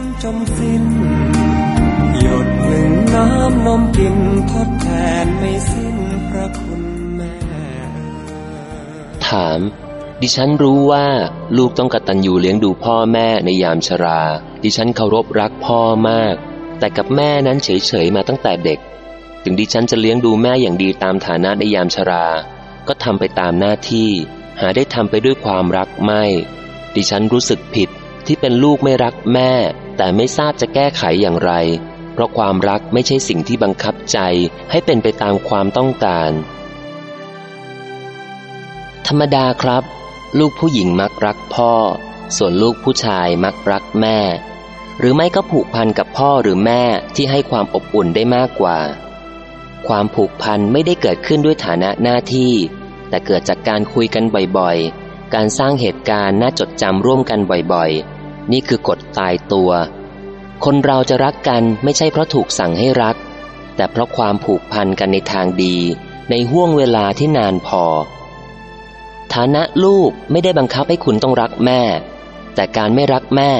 นจนสิ้น หยดหนึ่งน้ำนมกินทดแทนไม่สิ้นพระคุณแม่ ถาม ดิฉันรู้ว่าลูกต้องกตัญญูเลี้ยงดูพ่อแม่ในยามชรา ดิฉันเคารพรักพ่อมาก แต่กับแม่นั้นเฉยๆมาตั้งแต่เด็ก ถึงดิฉันจะเลี้ยงดูแม่อย่างดีตามฐานะในยามชรา ก็ทำไปตามหน้าที่ หาได้ทำไปด้วยความรักไม่ ดิฉันรู้สึกผิดที่เป็นลูกไม่รักแม่ แต่ไม่ทราบจะแก้ไขอย่างไร เพราะความรักไม่ใช่สิ่งที่บังคับใจให้เป็นไปตามความต้องการ ธรรมดาครับ ลูกผู้หญิงมักรักพ่อ ส่วนลูกผู้ชายมักรักแม่ หรือไม่ก็ผูกพันกับพ่อหรือแม่ที่ให้ความอบอุ่นได้มากกว่า ความผูกพันไม่ได้เกิดขึ้นด้วยฐานะหน้าที่ แต่เกิดจากการคุยกันบ่อยๆ การสร้างเหตุการณ์น่าจดจำร่วมกันบ่อยๆ นี่คือกฎตายตัว คนเราจะรักกันไม่ใช่เพราะถูกสั่งให้รัก แต่เพราะความผูกพันกันในทางดี ในห่วงเวลาที่นานพอ ฐานะลูกไม่ได้บังคับให้คุณต้องรักแม่ แต่การไม่รักแม่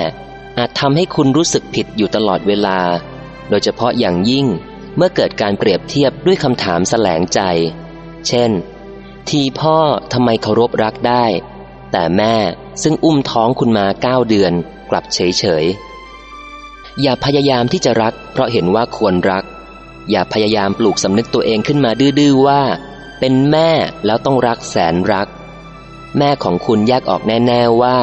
อาจทำให้คุณรู้สึกผิดอยู่ตลอดเวลา โดยเฉพาะอย่างยิ่งเมื่อเกิดการเปรียบเทียบด้วยคำถามแสลงใจ เช่น ทีพ่อทำไมเคารพรักได้ แต่แม่ซึ่งอุ้มท้องคุณมาเก้าเดือนกลับเฉยเฉยอย่าพยายามที่จะรัก เพราะเห็นว่าควรรัก อย่าพยายามปลูกสำนึกตัวเองขึ้นมาดื้อว่า เป็นแม่แล้วต้องรักแสนรัก แม่ของคุณแยกออกแน่ ๆว่า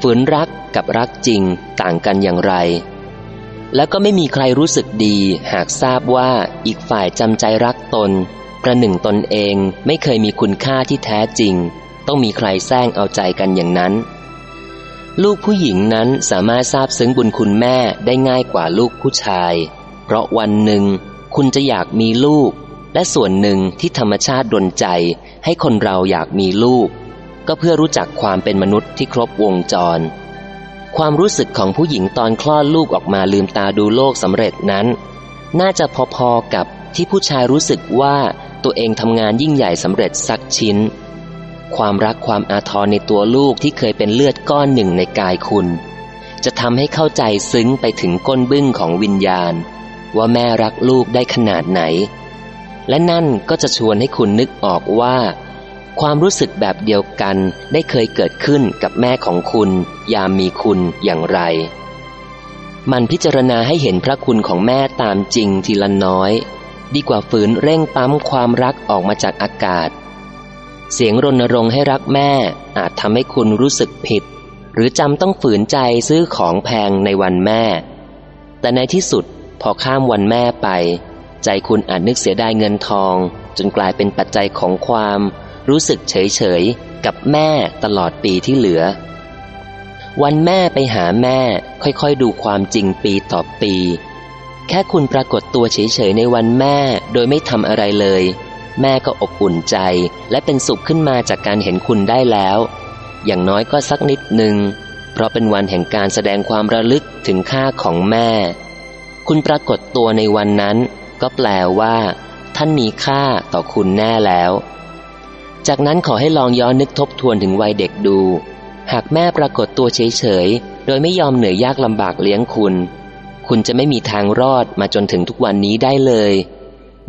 ฝืนรักกับรักจริงต่างกันอย่างไร แล้วก็ไม่มีใครรู้สึกดีหากทราบว่าอีกฝ่ายจำใจรักตน ประหนึ่งตนเองไม่เคยมีคุณค่าที่แท้จริง ต้องมีใครแซงเอาใจกันอย่างนั้น ลูกผู้หญิงนั้นสามารถทราบซึ้งบุญคุณแม่ได้ง่ายกว่าลูกผู้ชาย เพราะวันหนึ่งคุณจะอยากมีลูก และส่วนหนึ่งที่ธรรมชาติดลใจให้คนเราอยากมีลูก ก็เพื่อรู้จักความเป็นมนุษย์ที่ครบวงจร ความรู้สึกของผู้หญิงตอนคลอดลูกออกมาลืมตาดูโลกสำเร็จนั้น น่าจะพอๆกับที่ผู้ชายรู้สึกว่าตัวเองทำงานยิ่งใหญ่สำเร็จสักชิ้น ความรักความอาทรในตัวลูกที่เคยเป็นเลือดก้อนหนึ่งในกายคุณ จะทำให้เข้าใจซึ้งไปถึงก้นบึ้งของวิญญาณ ว่าแม่รักลูกได้ขนาดไหน และนั่นก็จะชวนให้คุณนึกออกว่า ความรู้สึกแบบเดียวกันได้เคยเกิดขึ้นกับแม่ของคุณ ยามมีคุณอย่างไร มันพิจารณาให้เห็นพระคุณของแม่ตามจริงทีละน้อย ดีกว่าฝืนเร่งปั๊มความรักออกมาจากอากาศ เสียงรณรงค์ให้รักแม่ อาจทำให้คุณรู้สึกผิด หรือจำต้องฝืนใจซื้อของแพงในวันแม่ แต่ในที่สุดพอข้ามวันแม่ไป ใจคุณอาจนึกเสียดายเงินทอง จนกลายเป็นปัจจัยของความ รู้สึกเฉยๆกับแม่ตลอดปีที่เหลือ วันแม่ไปหาแม่ค่อยๆ ดูความจริงปีต่อปี แค่คุณปรากฏตัวเฉยๆในวันแม่โดยไม่ทำอะไรเลย แม่ก็อบอุ่นใจ และเป็นสุขขึ้นมาจากการเห็นคุณได้แล้ว อย่างน้อยก็สักนิดหนึ่งเพราะเป็นวันแห่งการแสดงความระลึกถึงค่าของแม่ คุณปรากฏตัวในวันนั้น ก็แปลว่า ท่านมีค่าต่อคุณแน่แล้ว จากนั้นขอให้ลองย้อนนึกทบทวนถึงวัยเด็กดู หากแม่ปรากฏตัวเฉยๆโดยไม่ยอมเหนื่อยยากลำบากเลี้ยงคุณ คุณจะไม่มีทางรอดมาจนถึงทุกวันนี้ได้เลย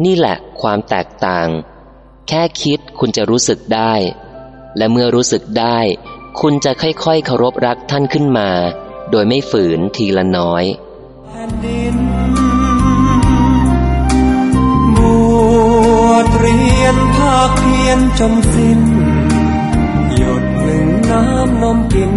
นี่แหละความแตกต่าง แค่คิดคุณจะรู้สึกได้ และเมื่อรู้สึกได้ คุณจะค่อยๆเคารพรักท่านขึ้นมา โดยไม่ฝืนทีละน้อยบวชเรียนภาคเพียนจนสิ้น หยดหนึ่งน้ำนมกิน